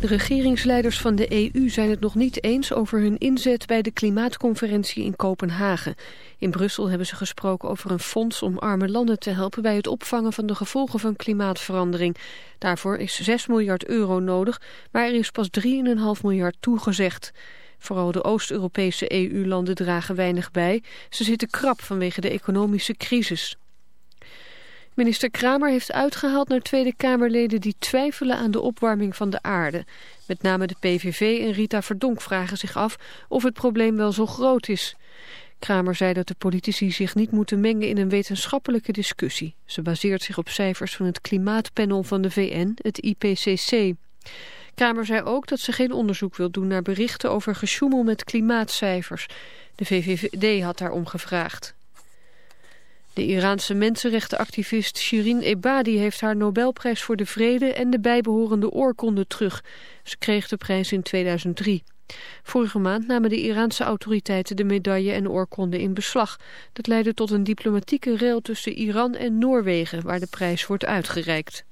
De regeringsleiders van de EU zijn het nog niet eens over hun inzet bij de klimaatconferentie in Kopenhagen. In Brussel hebben ze gesproken over een fonds om arme landen te helpen bij het opvangen van de gevolgen van klimaatverandering. Daarvoor is 6 miljard euro nodig, maar er is pas 3,5 miljard toegezegd. Vooral de Oost-Europese EU-landen dragen weinig bij. Ze zitten krap vanwege de economische crisis. Minister Kramer heeft uitgehaald naar Tweede Kamerleden die twijfelen aan de opwarming van de aarde. Met name de PVV en Rita Verdonk vragen zich af of het probleem wel zo groot is. Kramer zei dat de politici zich niet moeten mengen in een wetenschappelijke discussie. Ze baseert zich op cijfers van het klimaatpanel van de VN, het IPCC. Kramer zei ook dat ze geen onderzoek wil doen naar berichten over gesjoemel met klimaatcijfers. De VVD had daarom gevraagd. De Iraanse mensenrechtenactivist Shirin Ebadi heeft haar Nobelprijs voor de Vrede en de bijbehorende oorkonde terug. Ze kreeg de prijs in 2003. Vorige maand namen de Iraanse autoriteiten de medaille en oorkonde in beslag. Dat leidde tot een diplomatieke rel tussen Iran en Noorwegen, waar de prijs wordt uitgereikt.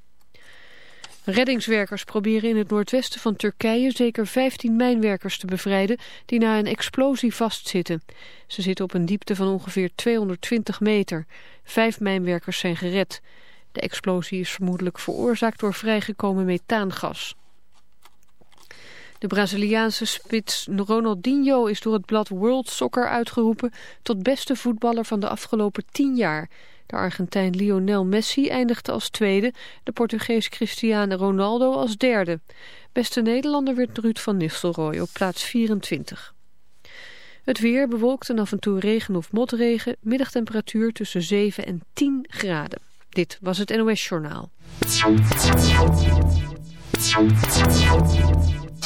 Reddingswerkers proberen in het noordwesten van Turkije zeker 15 mijnwerkers te bevrijden die na een explosie vastzitten. Ze zitten op een diepte van ongeveer 220 meter. Vijf mijnwerkers zijn gered. De explosie is vermoedelijk veroorzaakt door vrijgekomen methaangas. De Braziliaanse spits Ronaldinho is door het blad World Soccer uitgeroepen tot beste voetballer van de afgelopen tien jaar. De Argentijn Lionel Messi eindigde als tweede, de Portugees Cristiano Ronaldo als derde. Beste Nederlander werd Ruud van Nistelrooy op plaats 24. Het weer bewolkt en af en toe regen of motregen, middagtemperatuur tussen 7 en 10 graden. Dit was het NOS Journaal.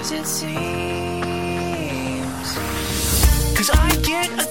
As it seems. Cause I get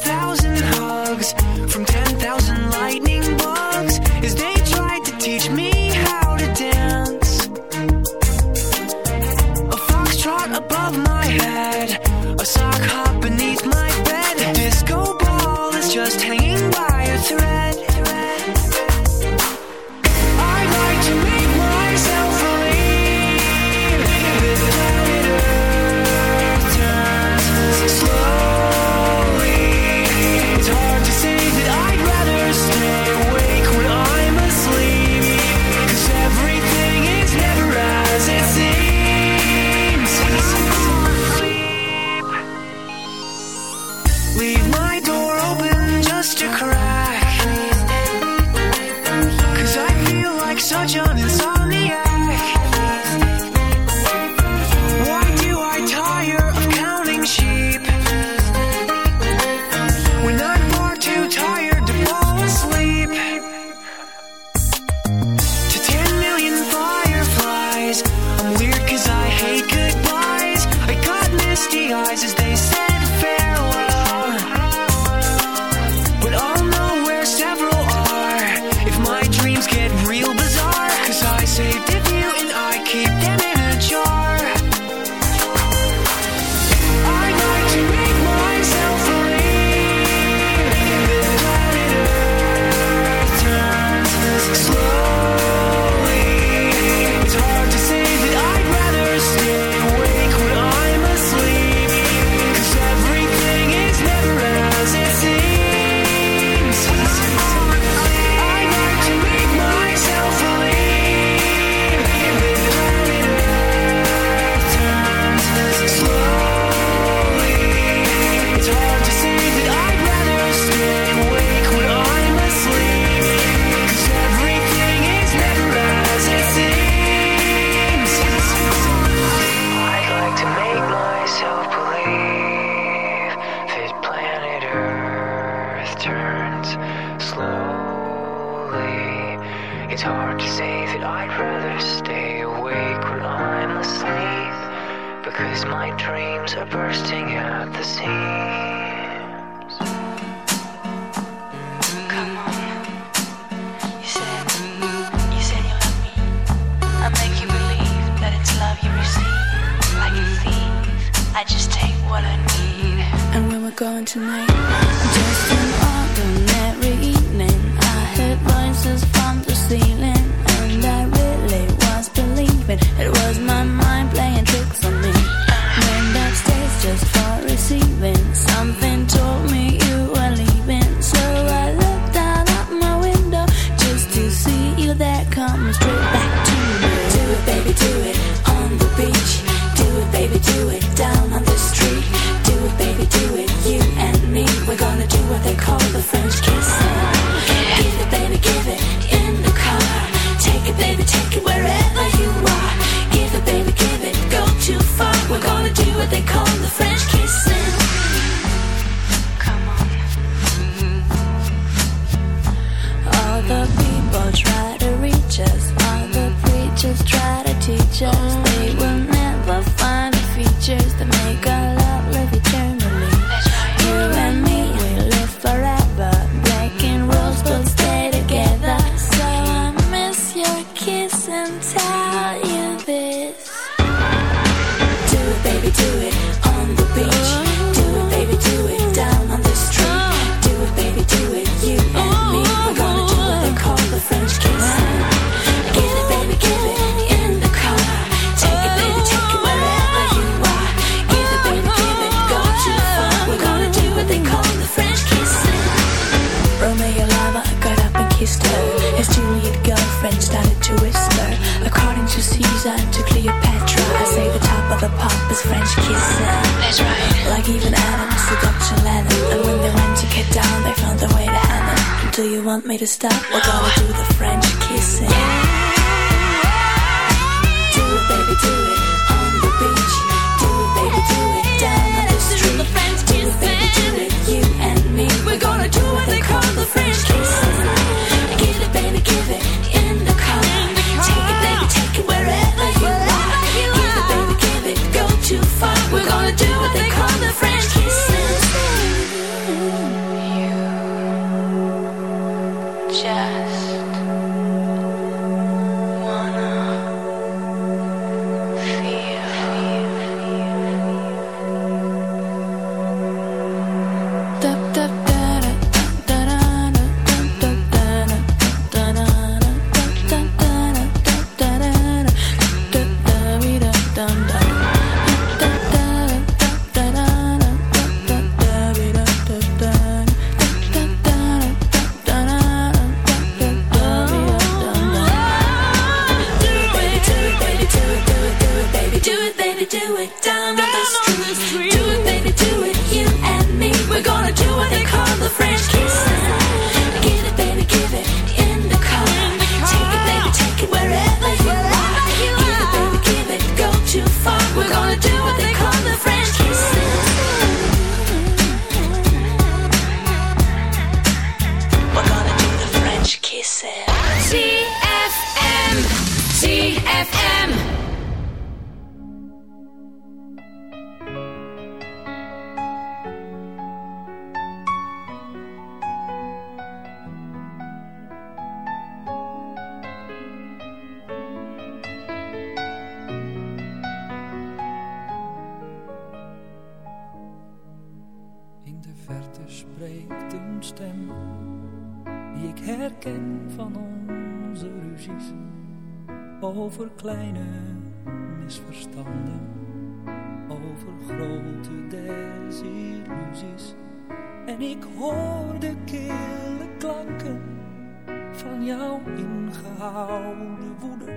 ingehouden woede.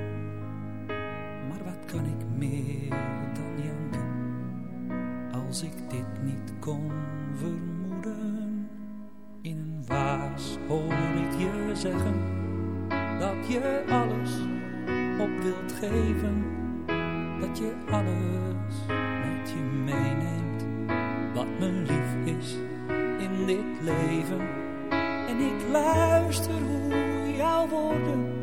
Maar wat kan ik meer dan janken? als ik dit niet kon vermoeden. In een waas hoor ik je zeggen dat je alles op wilt geven, dat je alles met je meeneemt, wat me lief is in dit leven. En ik luister hoe jouw woorden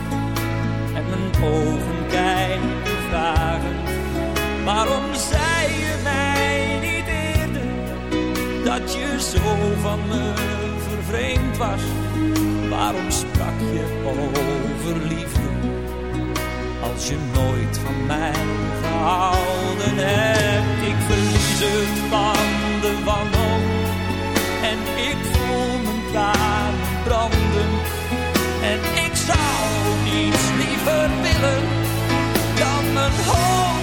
mijn ogen kijken vragend. Waarom zei je mij niet eerder dat je zo van me vervreemd was? Waarom sprak je over liefde als je nooit van mij gehouden hebt? Ik verlies het van de wanhoop en ik voel mijn tranen branden. En ik zou niets hurt feeling, dumb and whole.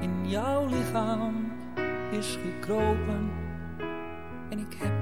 In jouw lichaam is gekropen. En ik heb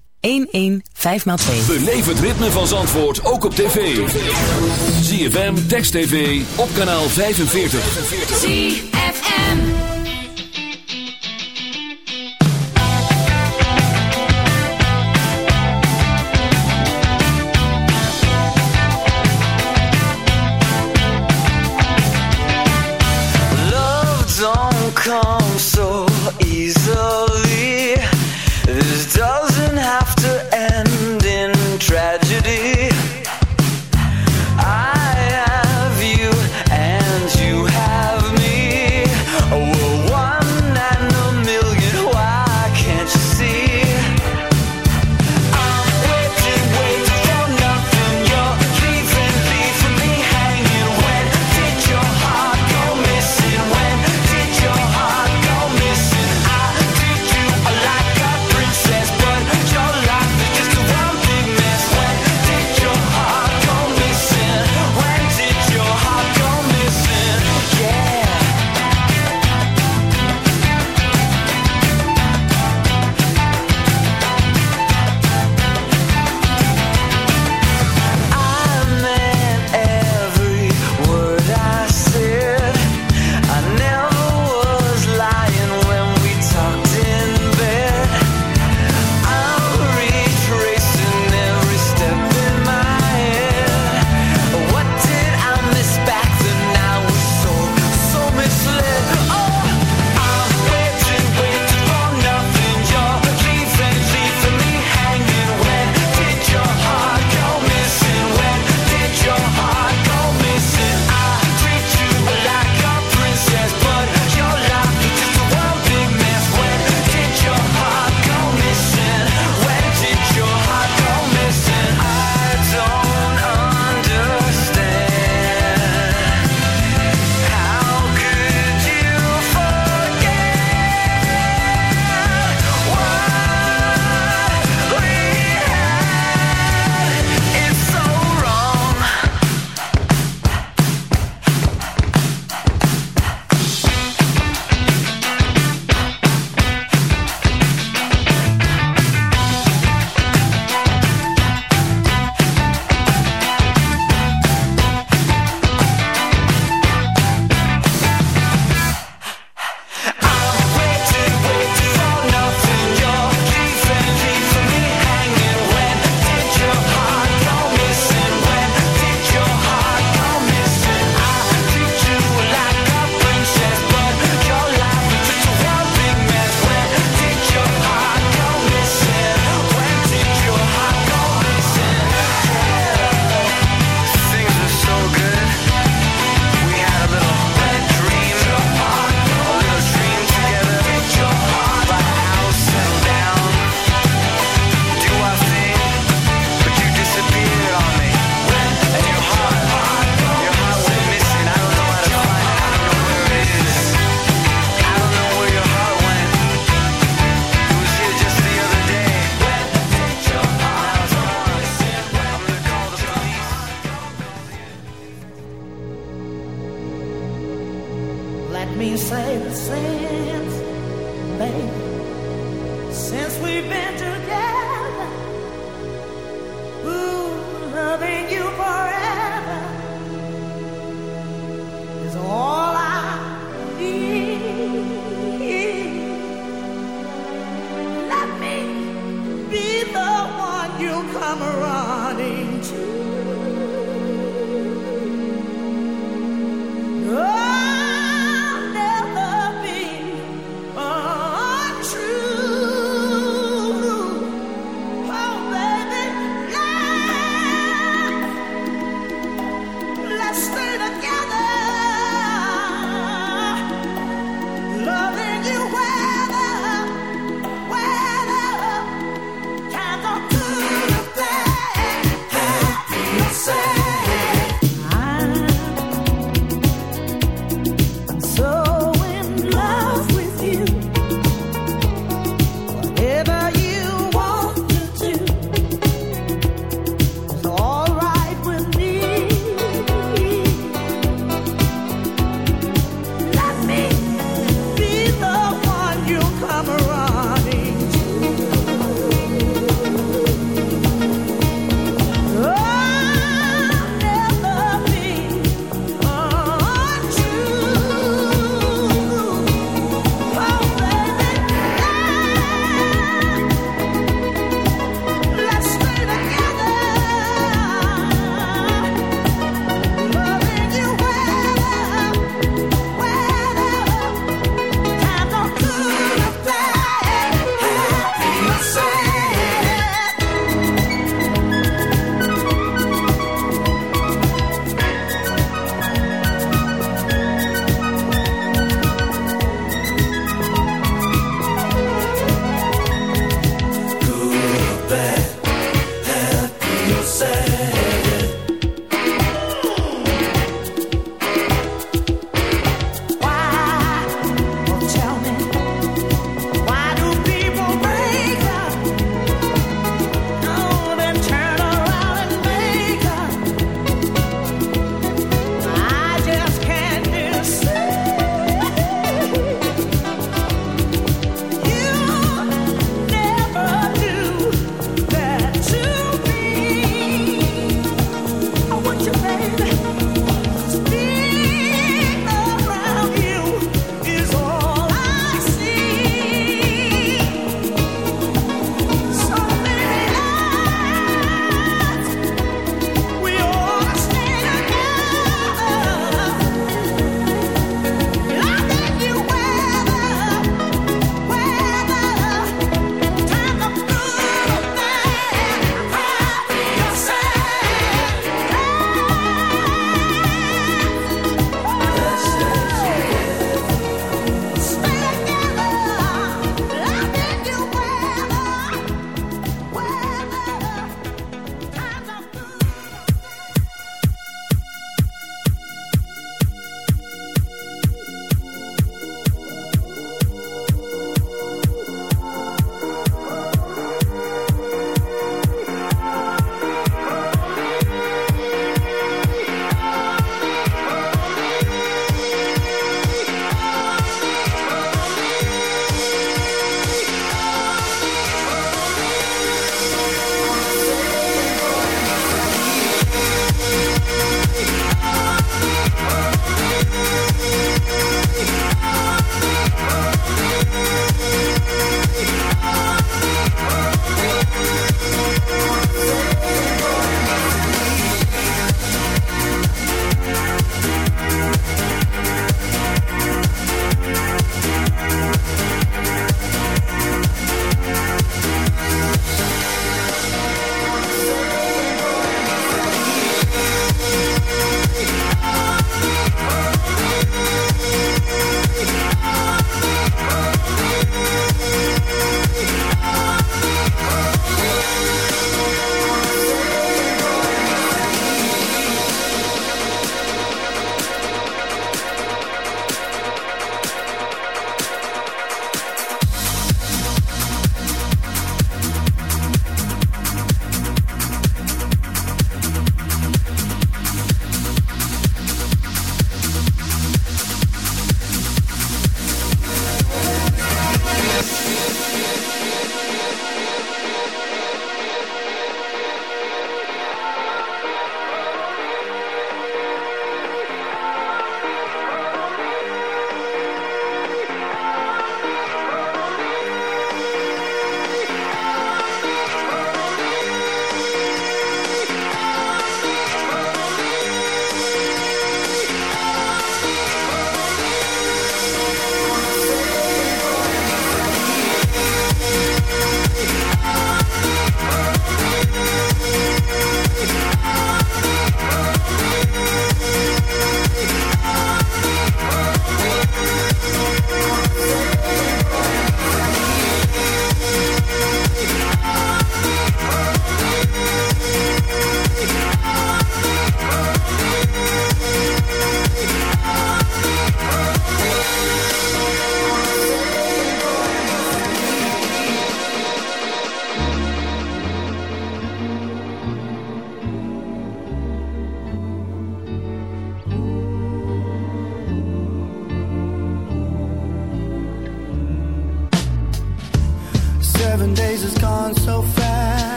115x2. Beleef het ritme van Zandvoort ook op tv. ZFM, Text TV, op kanaal 45. ZFM. Love don't come.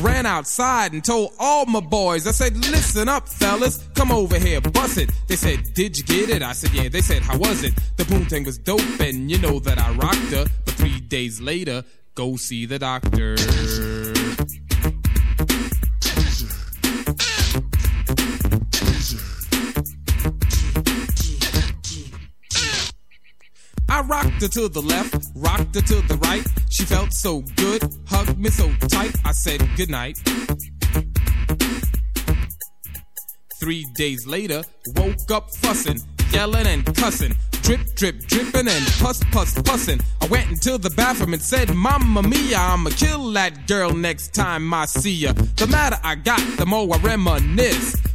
ran outside and told all my boys. I said, Listen up, fellas, come over here, bust it. They said, Did you get it? I said, Yeah. They said, How was it? The boom was dope, and you know that I rocked her. But three days later, go see the doctor. Her to the left, rocked her to the right. She felt so good, hugged me so tight. I said goodnight. Three days later, woke up fussing, yelling and cussing. drip, drip, dripping and puss, puss, pussin'. I went into the bathroom and said, Mamma mia, I'ma kill that girl next time I see ya. The madder I got, the more I reminisce.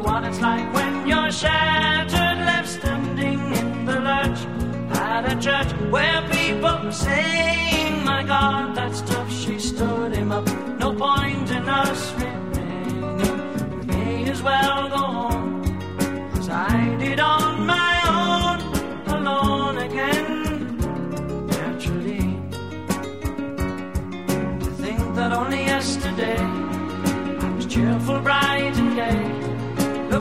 What it's like when you're shattered, left standing in the lurch at a church where people were saying, My God, that stuff she stood him up. No point in us remaining. We may as well go home as I did on my own, alone again. Naturally, to think that only yesterday I was cheerful, bright, and gay,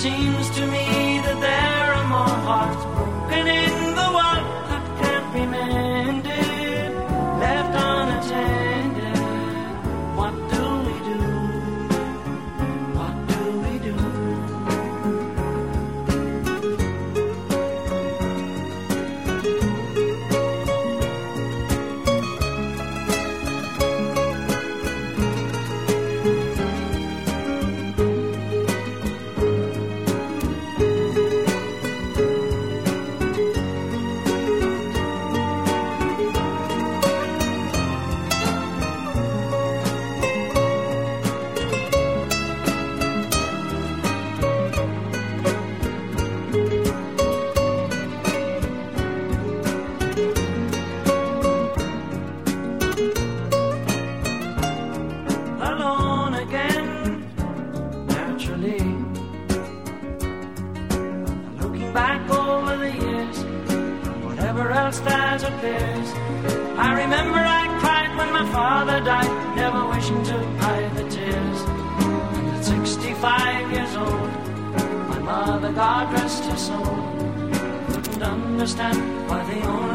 seems to me father died, never wishing to hide the tears. And at 65 years old, my mother, God rest her soul, couldn't understand why the only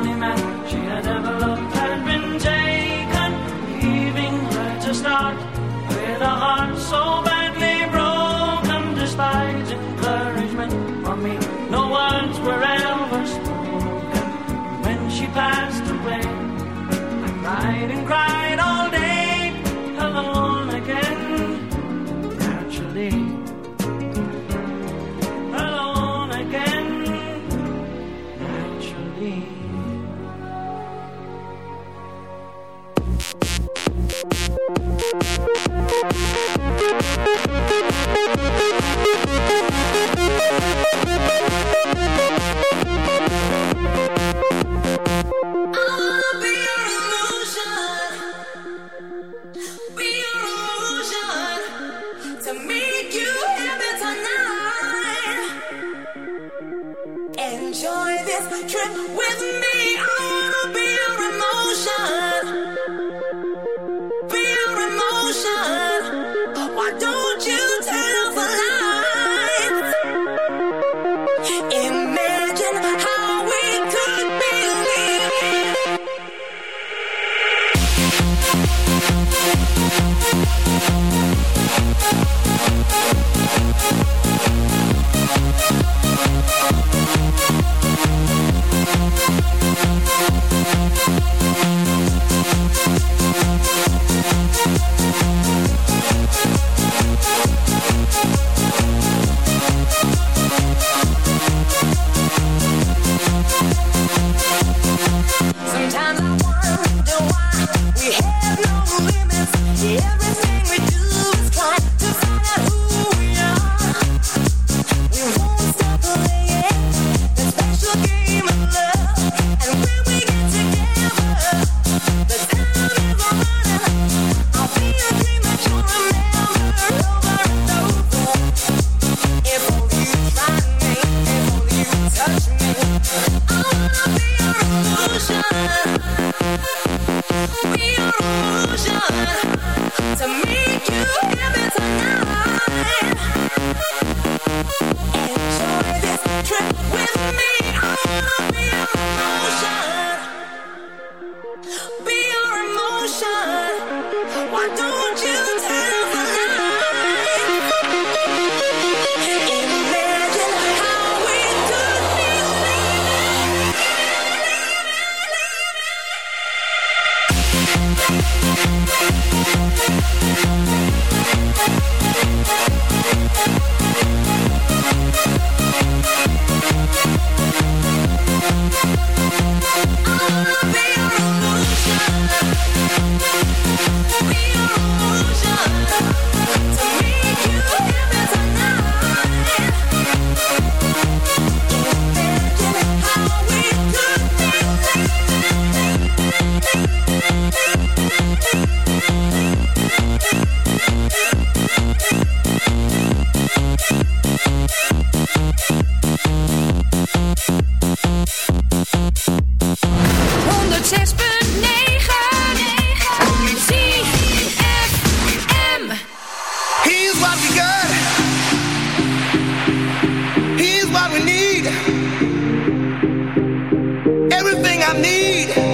I need.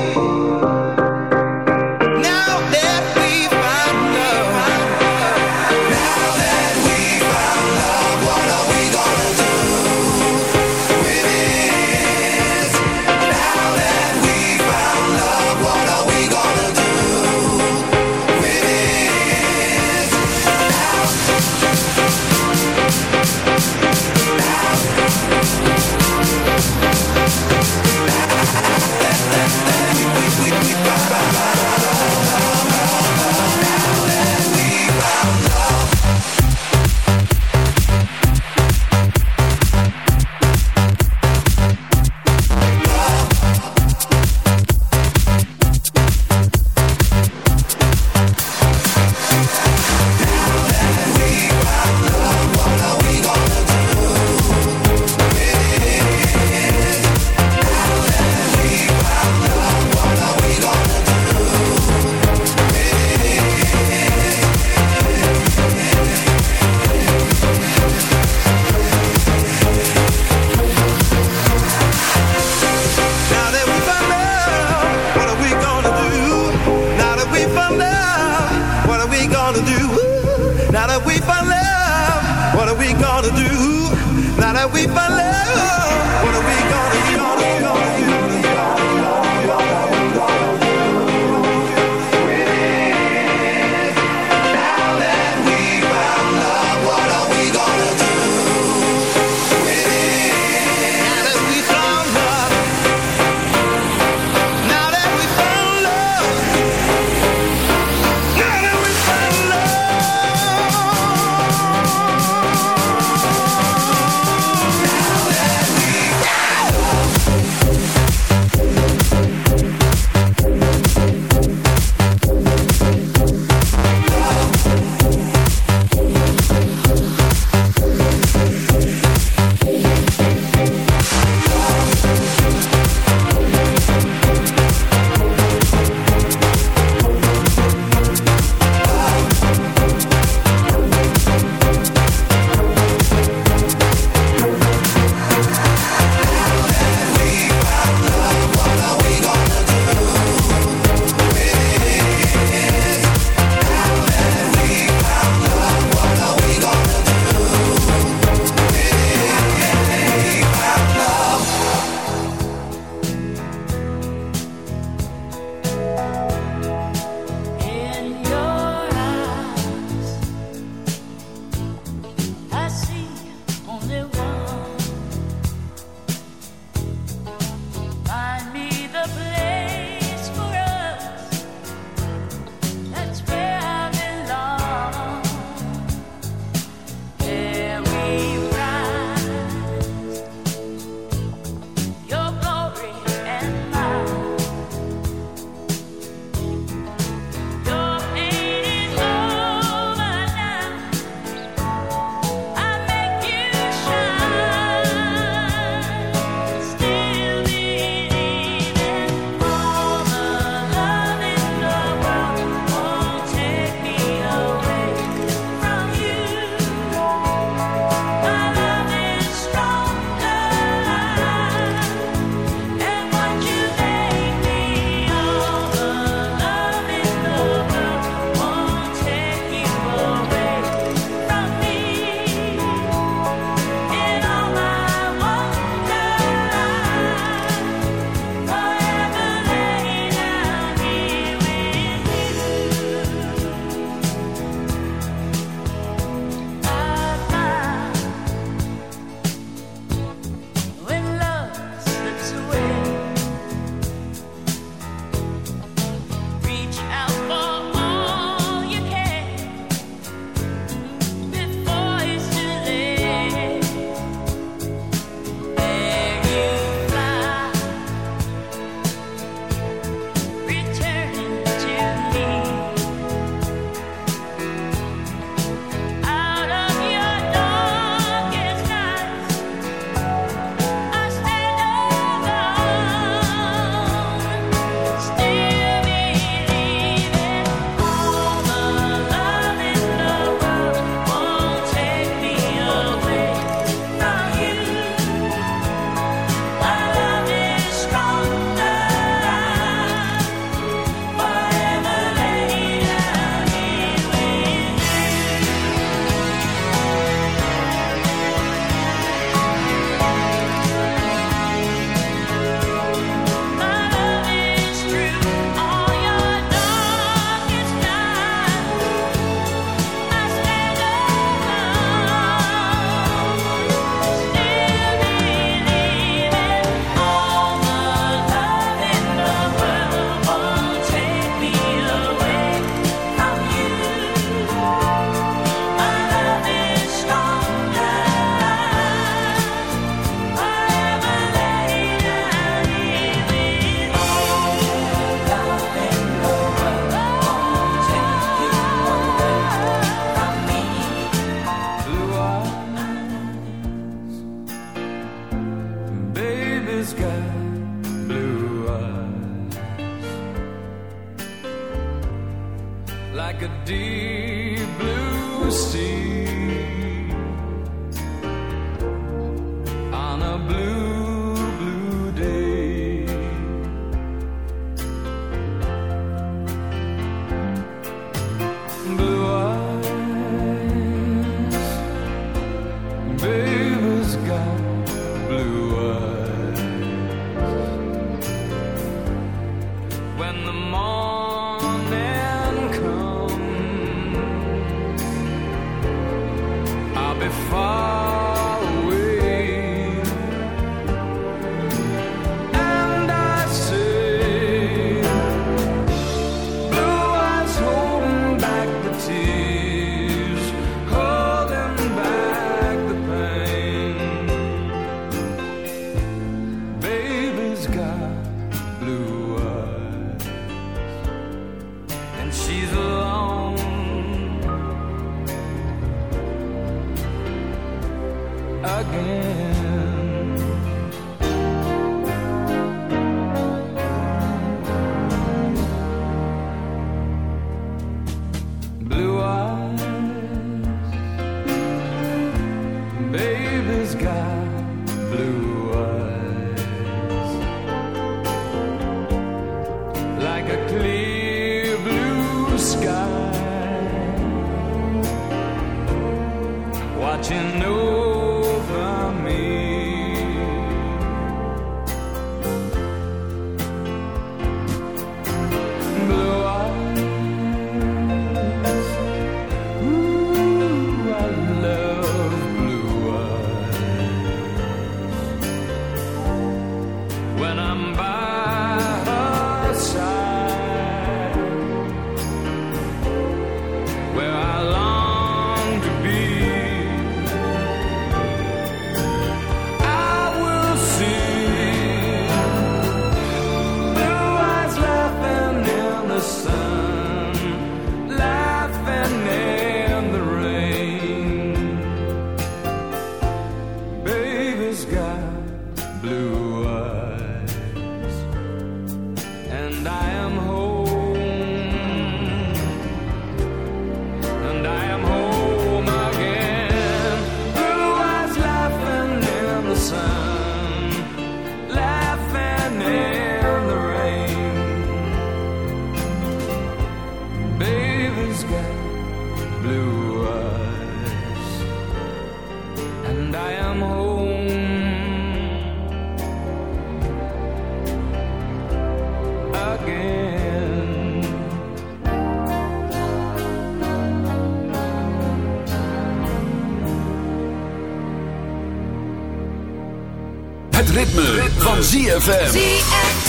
Ritme, van. ZFM.